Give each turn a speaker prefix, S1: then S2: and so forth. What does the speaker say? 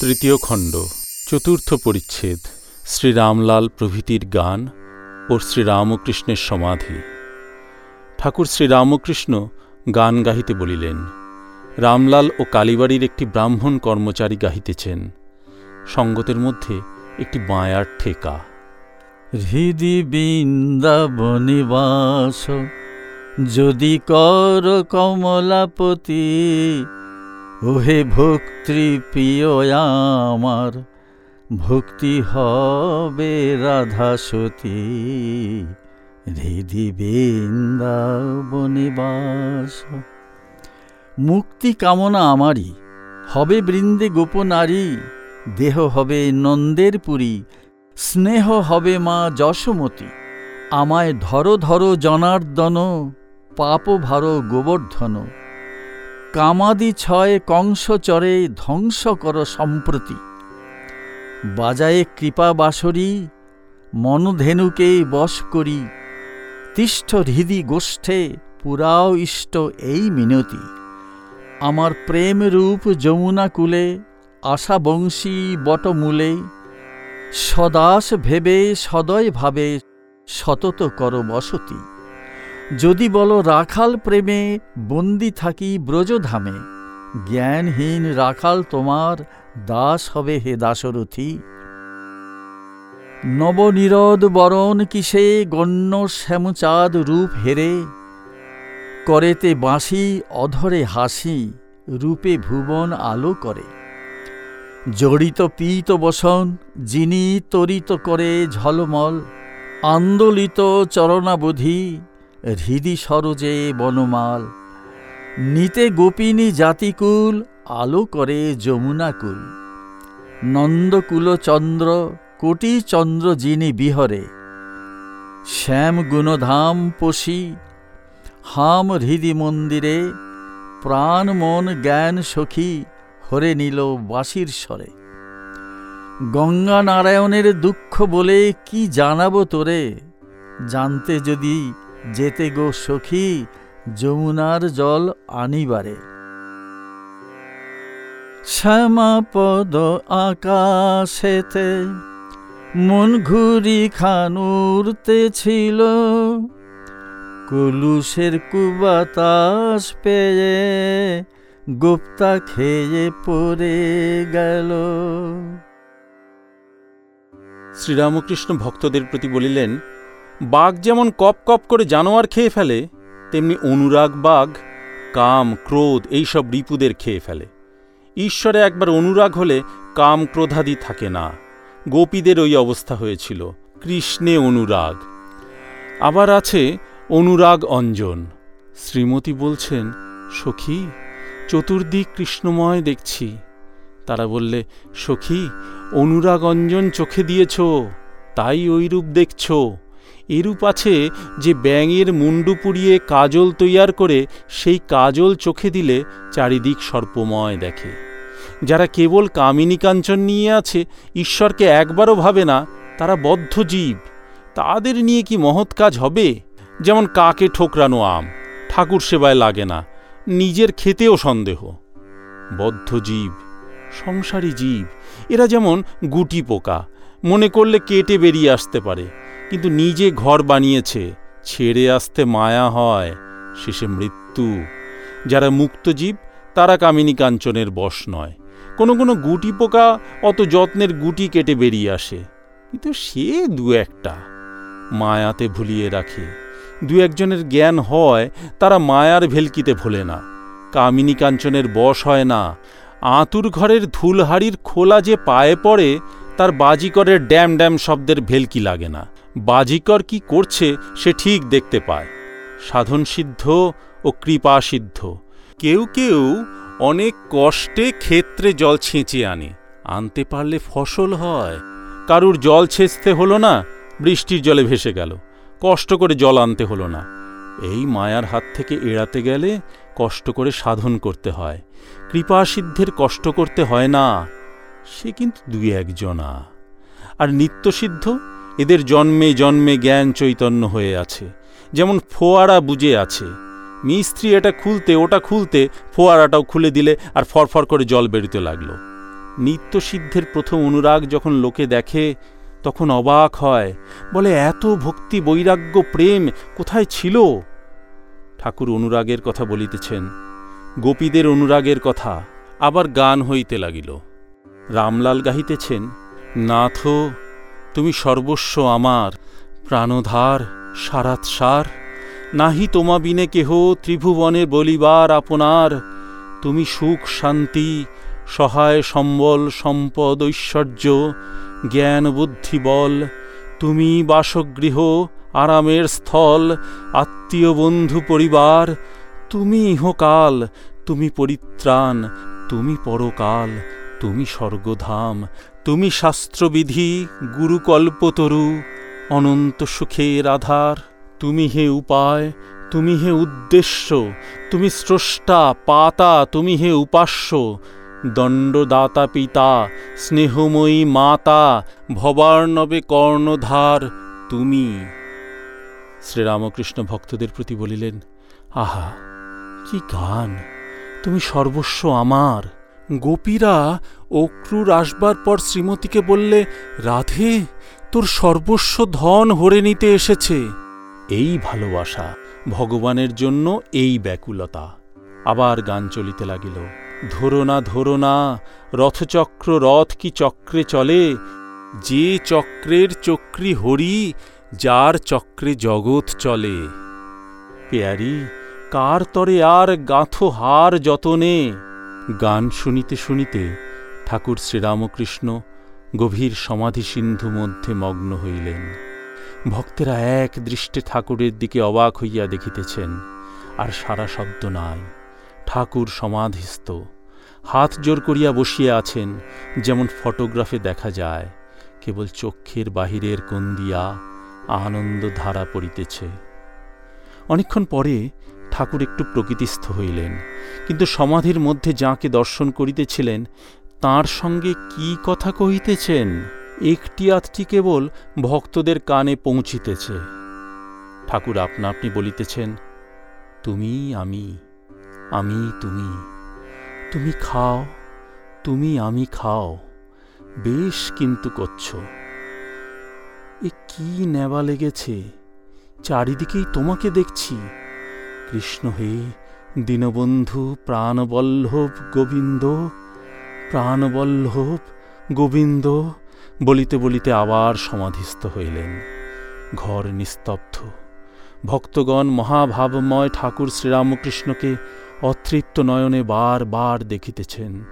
S1: তৃতীয় খণ্ড, চতুর্থ পরিচ্ছেদ, শ্রীরামলাল প্রভৃতির গান ও শ্রীরামকৃষ্ণের সমাধি। ঠাকুর শ্রীরামকৃষ্ণ গান গাহিতে বলিলেন, রামলাল ও কালীবাড়ির একটি ব্রাহ্মণ কর্মচারী গাহিতেছেন। সঙ্গতের মধ্যে একটি মায়ার ঠেকা।
S2: হৃদি বৃন্দাবনিবাস, যদি কর কমলাপতি ওহে ভক্তি প্রিয় আমার, ভক্তি হবে রাধা সতী। হৃদি বৃন্দাবনিবাস মুক্তি কামনা আমারই, হবে বৃন্দে গোপনারী দেহ হবে নন্দের পুরী, স্নেহ হবে মা যশমতী। আমায় ধরো ধরো জনার্দন, পাপ ভার গোবর্ধন। কামাদি ছয় কংস চরে ধ্বংস কর সম্প্রতি। বাজায়ে কৃপা বাসরি, মনধেনুকে বশ করি। তিষ্ঠ হৃদি গোষ্ঠে পুরাও ইষ্ট এই মিনতি। আমার প্রেম রূপ যমুনা কূলে, আশা বংশী বটমূলে সদাস ভেবে সদয় ভাবে সতত কর বসতি। যদি বলো রাখাল প্রেমে বন্দি থাকি ব্রজধামে, জ্ঞানহীন রাখাল তোমার দাস হবে হে দাসরথী নবনীরদ বরণ কিসে গণ্য শ্যামচাঁদ রূপ হেরে, করেতে বাঁশি অধরে হাসি রূপে ভুবন আলো করে। জড়িত পীত বসন যিনি তরিত করে ঝলমল, আন্দোলিত চরণাবধি হৃদি সরোজে বনমাল। নিতে গোপিনী জাতিকুল, আলো করে যমুনাকুল নন্দকুল চন্দ্র, কোটি চন্দ্র যিনি বিহরে। শ্যাম গুণধাম পশি হাম হৃদি মন্দিরে। প্রাণ, মন, জ্ঞান, সখী, হরে নিল বাঁশির স্বরে। গঙ্গা নারায়ণের দুঃখ বলে কি জানাব তোরে? জানতে যদি যেতে গো সখী, যমুনার জল আনিবারে। শ্যামাপদ আকাশেতে মন ঘুরি খান উড়তে ছিল কুলুসের কুবাতাস পেয়ে গুপ্তা খেয়ে পড়ে গেল।
S1: শ্রীরামকৃষ্ণ ভক্তদের প্রতি বলিলেন বাঘ যেমন কপ কপ করে জানোয়ার খেয়ে ফেলে, তেমনি অনুরাগ বাঘ, কাম, ক্রোধ এইসব রিপুদের খেয়ে ফেলে। ঈশ্বরে একবার অনুরাগ হলে কাম ক্রোধাদি থাকে না। গোপীদের ওই অবস্থা হয়েছিল। কৃষ্ণে অনুরাগ। আবার আছে অনুরাগ অঞ্জন। শ্রীমতী বলছেন, সখী, চতুর্দিক কৃষ্ণময় দেখছি। তারা বললে, সখী, অনুরাগ অঞ্জন চোখে দিয়েছ, তাই ওইরূপ দেখছ। এরূপ আছে যে ব্যাঙের মুন্ডু পুড়িয়ে কাজল তৈয়ার করে সেই কাজল চোখে দিলে চারিদিক সর্পময় দেখে। যারা কেবল কামিনী কাঞ্চন নিয়ে আছে, ঈশ্বরকে একবারও ভাবে না, তারা বদ্ধ জীব। তাদের নিয়ে কি মহৎ কাজ হবে? যেমন কাকে ঠোকরানো আম, ঠাকুর সেবায় লাগে না, নিজের খেতেও সন্দেহ। বদ্ধ জীব, সংসারী জীব, এরা যেমন গুটি পোকা, মনে করলে কেটে বেরিয়ে আসতে পারে। কিন্তু নিজে ঘর বানিয়েছে, ছেড়ে আসতে মায়া হয়, শেষে মৃত্যু। যারা মুক্ত জীব, তারা কামিনী কাঞ্চনের বশ নয়। কোনো কোনো গুটি পোকা অত যত্নের গুটি কেটে বেরিয়ে আসে। কিন্তু সে দু একটা। মায়াতে ভুলিয়ে রাখে। দু একজনের জ্ঞান হয়, তারা মায়ার ভেলকিতে ভোলে না। কামিনী কাঞ্চনের বশ হয় না। আঁতুর ঘরের ধুলহাড়ির খোলা যে পায়ে পড়ে, তার বাজিকরের ড্যাম ড্যাম শব্দের ভেলকি লাগে না। বাজিকর কি করছে সে ঠিক দেখতে পায়। সাধন সিদ্ধ ও কৃপা সিদ্ধ কেউ কেউ অনেক কষ্টে ক্ষেত্রে জল ছেঁচে আনে। আনতে পারলে ফসল হয়। কারুর জল ছেঁচতে হলো না, বৃষ্টির জলে ভেসে গেল। কষ্ট করে জল আনতে হলো না। এই মায়ার হাত থেকে এড়াতে গেলে কষ্ট করে সাধন করতে হয়। কৃপাসিদ্ধের কষ্ট করতে হয় না। সে কিন্তু দুই একজনা। আর নিত্যসিদ্ধ? এদের জন্মে জন্মে জ্ঞান চৈতন্য হয়ে আছে। যেমন ফোয়ারা বুঝে আছে। মিস্ত্রি এটা খুলতে, ওটা খুলতে ফোয়ারাটাও খুলে দিলে আর ফরফর করে জল বেরোতে লাগল। নিত্যসিদ্ধের প্রথম অনুরাগ যখন লোকে দেখে, তখন অবাক হয়। বলে, এত ভক্তি, বৈরাগ্য, প্রেম কোথায় ছিল? ঠাকুর অনুরাগের কথা বলিতেছেন। গোপীদের অনুরাগের কথা আবার গান হইতে লাগিল। রামলাল গাহিতেছেন, নাথ তুমি সর্বস্ব আমার, প্রাণধার, সারাৎসার। নাহি তোমা বিনে কেহ ত্রিভুবনে বলিবার আপনার। তুমি সুখ, শান্তি, সহায়, সম্বল, সম্পদ, ঐশ্বর্য, জ্ঞান, বুদ্ধি, বল। তুমি বাসগৃহ, আরামের স্থল, আত্মীয় বন্ধু পরিবার। তুমি ইহকাল, তুমি পরিত্রাণ, তুমি পরকাল, তুমি স্বর্গধাম। তুমি শাস্ত্রবিধি, গুরুকল্পতরু, অনন্ত সুখের আধার। তুমি হে উপায়, তুমি হে উদ্দেশ্য, তুমি স্রষ্টা, পাতা, তুমি হে উপাস্য। দণ্ডদাতা পিতা, স্নেহময়ী মাতা, ভবার্ণবে কর্ণধার, তুমি। শ্রীরামকৃষ্ণ ভক্তদের প্রতি বলিলেন, আহা, কি গান! তুমি সর্বস্ব আমার। গোপীরা অক্রুর আসবার পর শ্রীমতীকে বললে, রাধে, তোর সর্বস্ব ধন হরে নিতে এসেছে। এই ভালোবাসা ভগবানের জন্য এই ব্যাকুলতা। আবার গান চলিতে লাগিল, ধরো না ধরো না, রথচক্র রথ কি চক্রে চলে? যে চক্রের চক্রি হরি, যার চক্রে জগৎ চলে। পেয়ারি, কার তরে আর গাঁথো হার যতনে? গান শুনিতে শুনিতে ঠাকুর শ্রীরামকৃষ্ণ গভীর সমাধি সিন্ধু মধ্যে মগ্ন হইলেন। ভক্তেরা এক দৃষ্টে ঠাকুরের দিকে অবাক হইয়া দেখিতেছেন, আর সারা শব্দ নাই। ঠাকুর সমাধিস্থ। হাত জোর করিয়া বসিয়া আছেন, যেমন ফটোগ্রাফে দেখা যায়, কেবল চক্ষের বাহিরের কোন দিয়া আনন্দ ধারা পড়িতেছে। অনেকক্ষণ পরে ঠাকুর একটু প্রকৃতিস্থ হইলেন। কিন্তু সমাধির মধ্যে যাকে দর্শন করিতেছিলেন, তার সঙ্গে কি কথা কহিতেছেন? একটি আধটি কেবল ভক্তদের কানে পৌঁছিতেছে। ঠাকুর আপনা আপনি বলিতেছেন, তুমি আমি আমি তুমি তুমি খাও, তুমি আমি খাও, বেশ কিন্তু করছ। এ কি নেওয়া লেগেছে? চারিদিকেই তোমাকে দেখছি। কৃষ্ণ হে, দীনবন্ধু প্রাণবল্লভ গোবিন্দ প্রাণবল্লভ গোবিন্দ, বলিতে বলিতে আবার সমাধিস্থ হইলেন। ঘর নিস্তব্ধ। ভক্তগণ মহাভাবময় ঠাকুর শ্রীরামকৃষ্ণকে অতৃপ্ত নয়নে বার বার দেখিতেছেন।